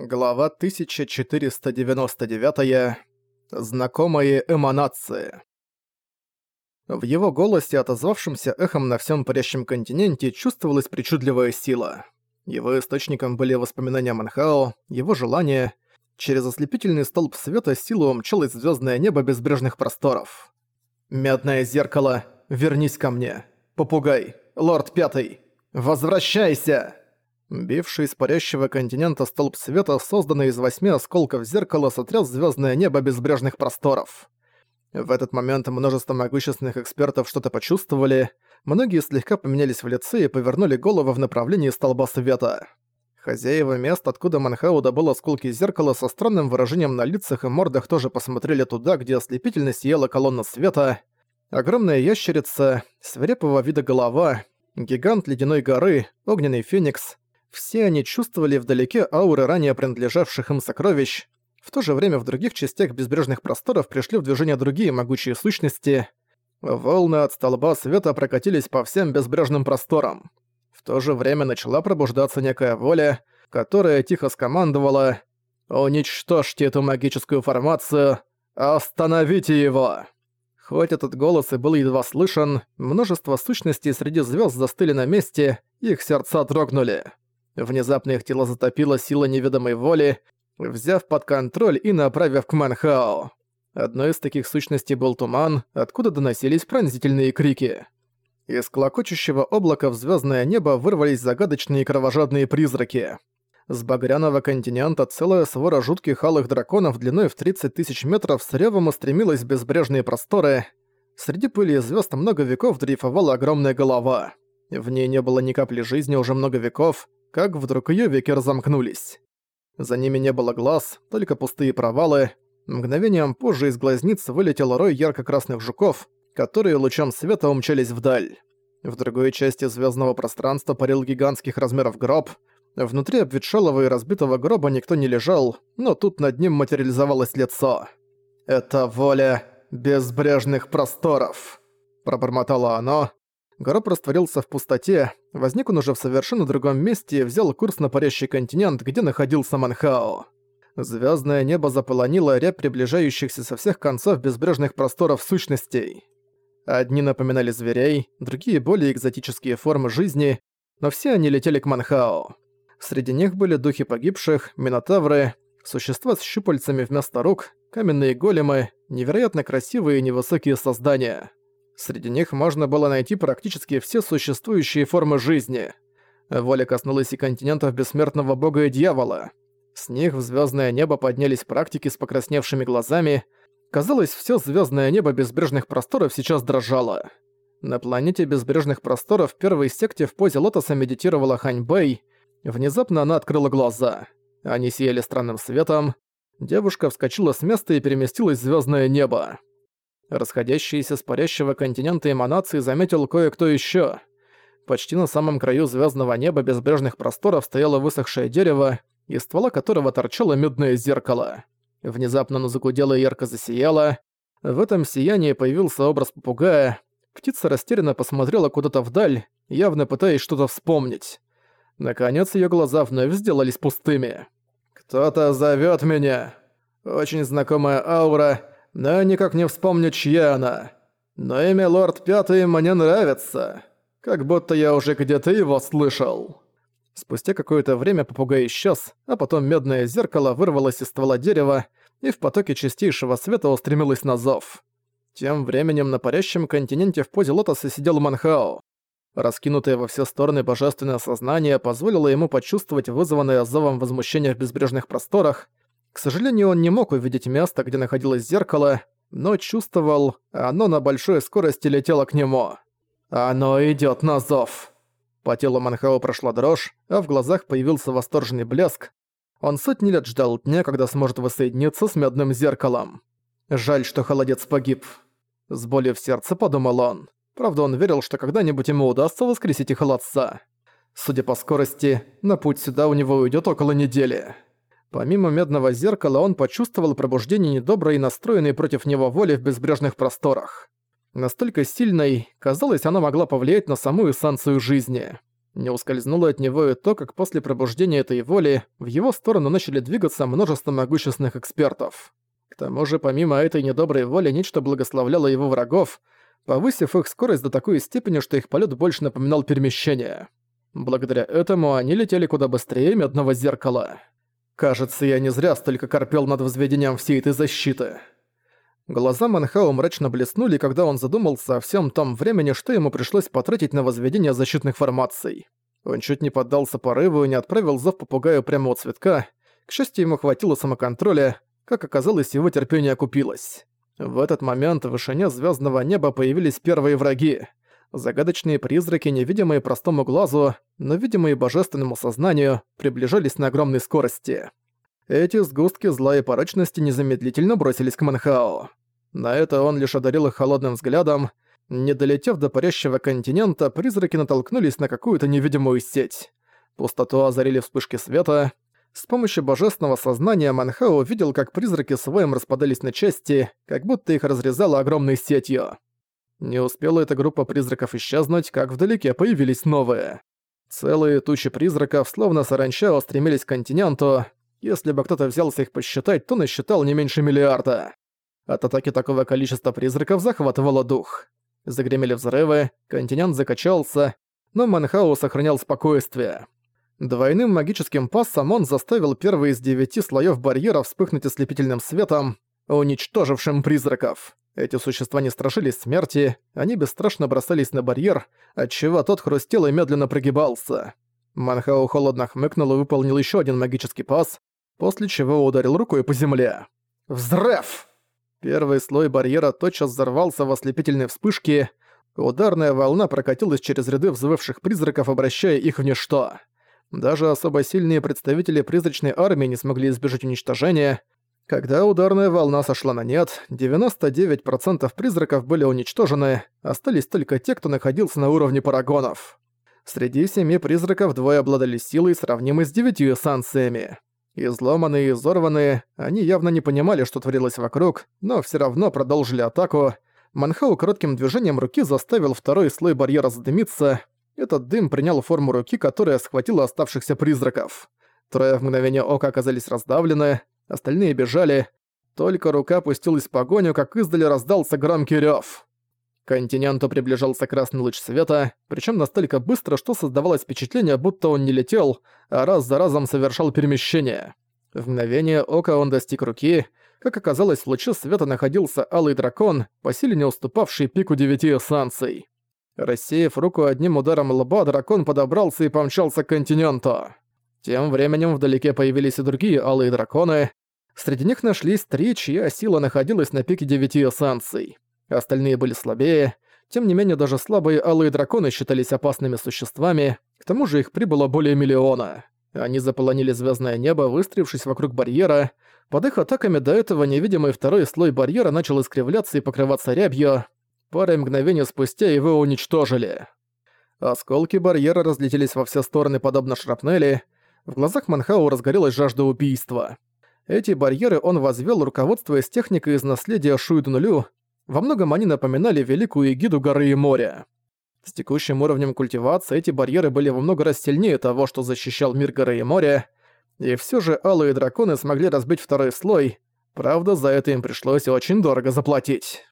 Глава 1499. Знакомые эманации. В его голосе, отозвавшемся эхом на всем парящем континенте, чувствовалась причудливая сила. Его источником были воспоминания Манхао, его желания. Через ослепительный столб света силу умчалось звездное небо безбрежных просторов. «Медное зеркало, вернись ко мне! Попугай, лорд Пятый, возвращайся!» Бивший из парящего континента столб света, созданный из восьми осколков зеркала, сотряс звездное небо безбрежных просторов. В этот момент множество могущественных экспертов что-то почувствовали, многие слегка поменялись в лице и повернули голову в направлении столба света. Хозяева мест, откуда Манхау добыл осколки зеркала, со странным выражением на лицах и мордах тоже посмотрели туда, где ослепительно сияла колонна света. Огромная ящерица, свирепого вида голова, гигант ледяной горы, огненный феникс — все они чувствовали вдалеке ауры ранее принадлежавших им сокровищ. В то же время в других частях безбрежных просторов пришли в движение другие могучие сущности. Волны от столба света прокатились по всем безбрежным просторам. В то же время начала пробуждаться некая воля, которая тихо скомандовала «Уничтожьте эту магическую формацию! Остановите его!» Хоть этот голос и был едва слышен, множество сущностей среди звезд застыли на месте, их сердца дрогнули. Внезапно их тело затопило сила неведомой воли, взяв под контроль и направив к Манхао. Одной из таких сущностей был туман, откуда доносились пронзительные крики. Из клокочущего облака в звездное небо вырвались загадочные кровожадные призраки. С багряного континента целая свора жутких алых драконов длиной в 30 тысяч метров с ревом устремилась в безбрежные просторы. Среди пыли и звезд много веков дрейфовала огромная голова. В ней не было ни капли жизни уже много веков, как вдруг её веки разомкнулись. За ними не было глаз, только пустые провалы. Мгновением позже из глазниц вылетел рой ярко-красных жуков, которые лучом света умчались вдаль. В другой части звездного пространства парил гигантских размеров гроб. Внутри обветшалого и разбитого гроба никто не лежал, но тут над ним материализовалось лицо. «Это воля безбрежных просторов», – пробормотало оно, Гроб растворился в пустоте, возник он уже в совершенно другом месте и взял курс на парящий континент, где находился Манхао. Звездное небо заполонило ряд приближающихся со всех концов безбрежных просторов сущностей. Одни напоминали зверей, другие более экзотические формы жизни, но все они летели к Манхао. Среди них были духи погибших, минотавры, существа с щупальцами вместо рук, каменные големы, невероятно красивые и невысокие создания. Среди них можно было найти практически все существующие формы жизни. Воля коснулась и континентов бессмертного бога и дьявола. С них в звездное небо поднялись практики с покрасневшими глазами. Казалось, все звездное небо безбрежных просторов сейчас дрожало. На планете безбрежных просторов в первой секте в позе лотоса медитировала Хань Бэй. Внезапно она открыла глаза. Они сияли странным светом. Девушка вскочила с места и переместилась в звездное небо. Расходящиеся с парящего континента эманации заметил кое-кто еще. Почти на самом краю звездного неба безбрежных просторов стояло высохшее дерево, из ствола которого торчало медное зеркало. Внезапно оно загудело и ярко засияло. В этом сиянии появился образ попугая. Птица растерянно посмотрела куда-то вдаль, явно пытаясь что-то вспомнить. Наконец ее глаза вновь сделались пустыми. «Кто-то зовет меня. Очень знакомая аура, но никак не вспомню, чья она. Но имя Лорд Пятый мне нравится. Как будто я уже где-то его слышал». Спустя какое-то время попугай исчез, а потом медное зеркало вырвалось из ствола дерева и в потоке чистейшего света устремилось на зов. Тем временем на парящем континенте в позе лотоса сидел Манхао. Раскинутое во все стороны божественное сознание позволило ему почувствовать вызванное зовом возмущение в безбрежных просторах, к сожалению, он не мог увидеть место, где находилось зеркало, но чувствовал, оно на большой скорости летело к нему. «Оно идёт на зов!» По телу Манхао прошла дрожь, а в глазах появился восторженный блеск. Он сотни лет ждал дня, когда сможет воссоединиться с медным зеркалом. Жаль, что холодец погиб. С болью в сердце подумал он. Правда, он верил, что когда-нибудь ему удастся воскресить и холодца. Судя по скорости, на путь сюда у него уйдет около недели. Помимо медного зеркала он почувствовал пробуждение недоброй и настроенной против него воли в безбрежных просторах. Настолько сильной, казалось, она могла повлиять на саму эссенцию жизни. Не ускользнуло от него и то, как после пробуждения этой воли в его сторону начали двигаться множество могущественных экспертов. К тому же, помимо этой недоброй воли, нечто благословляло его врагов, повысив их скорость до такой степени, что их полет больше напоминал перемещение. Благодаря этому они летели куда быстрее медного зеркала. Кажется, я не зря столько корпел над возведением всей этой защиты. Глаза Манхао мрачно блеснули, когда он задумался о всем том времени, что ему пришлось потратить на возведение защитных формаций. Он чуть не поддался порыву и не отправил зов попугаю прямо у цветка. К счастью, ему хватило самоконтроля, как оказалось, его терпение окупилось. В этот момент в вышине звездного неба появились первые враги. Загадочные призраки, невидимые простому глазу, но видимые божественному сознанию, приближались на огромной скорости. Эти сгустки зла и порочности незамедлительно бросились к Манхао. На это он лишь одарил их холодным взглядом. Не долетев до парящего континента, призраки натолкнулись на какую-то невидимую сеть. Пустоту озарили вспышки света. С помощью божественного сознания Манхао увидел, как призраки своим распадались на части, как будто их разрезало огромной сетью. Не успела эта группа призраков исчезнуть, как вдалеке появились новые. Целые тучи призраков, словно саранча, устремились к континенту. Если бы кто-то взялся их посчитать, то насчитал не меньше миллиарда. От атаки такого количества призраков захватывало дух. Загремели взрывы, континент закачался, но Манхау сохранял спокойствие. Двойным магическим пассом он заставил первый из девяти слоев барьера вспыхнуть ослепительным светом, уничтожившим призраков. Эти существа не страшились смерти, они бесстрашно бросались на барьер, отчего тот хрустел и медленно прогибался. Манхау холодно хмыкнул и выполнил еще один магический пас, после чего ударил рукой по земле. «Взрыв!» Первый слой барьера тотчас взорвался в ослепительной вспышке, ударная волна прокатилась через ряды взвывших призраков, обращая их в ничто. Даже особо сильные представители призрачной армии не смогли избежать уничтожения. Когда ударная волна сошла на нет, 99% призраков были уничтожены, остались только те, кто находился на уровне парагонов. Среди семи призраков двое обладали силой, сравнимой с девятью эссанциями. Изломанные и изорванные, они явно не понимали, что творилось вокруг, но все равно продолжили атаку. Манхау коротким движением руки заставил второй слой барьера задымиться. Этот дым принял форму руки, которая схватила оставшихся призраков. Трое в мгновение ока оказались раздавлены, остальные бежали. Только рука опустилась в погоню, как издали раздался громкий рёв. К континенту приближался красный луч света, причем настолько быстро, что создавалось впечатление, будто он не летел, а раз за разом совершал перемещение. В мгновение ока он достиг руки. Как оказалось, в луче света находился алый дракон, по силе не уступавший пику девяти эссанций. Рассеяв руку одним ударом лба, дракон подобрался и помчался к континенту. Тем временем вдалеке появились и другие алые драконы. Среди них нашлись три, чья сила находилась на пике девяти эссанций. Остальные были слабее, тем не менее даже слабые алые драконы считались опасными существами, к тому же их прибыло более миллиона. Они заполонили звездное небо, выстроившись вокруг барьера. Под их атаками до этого невидимый второй слой барьера начал искривляться и покрываться рябью. Парой мгновений спустя его уничтожили. Осколки барьера разлетелись во все стороны подобно шрапнели. В глазах Манхау разгорелась жажда убийства. Эти барьеры он возвел, руководствуясь техникой из наследия Шуйдунулю, во многом они напоминали великую эгиду горы и моря. С текущим уровнем культивации эти барьеры были во много раз сильнее того, что защищал мир горы и моря, и все же алые драконы смогли разбить второй слой, правда, за это им пришлось очень дорого заплатить.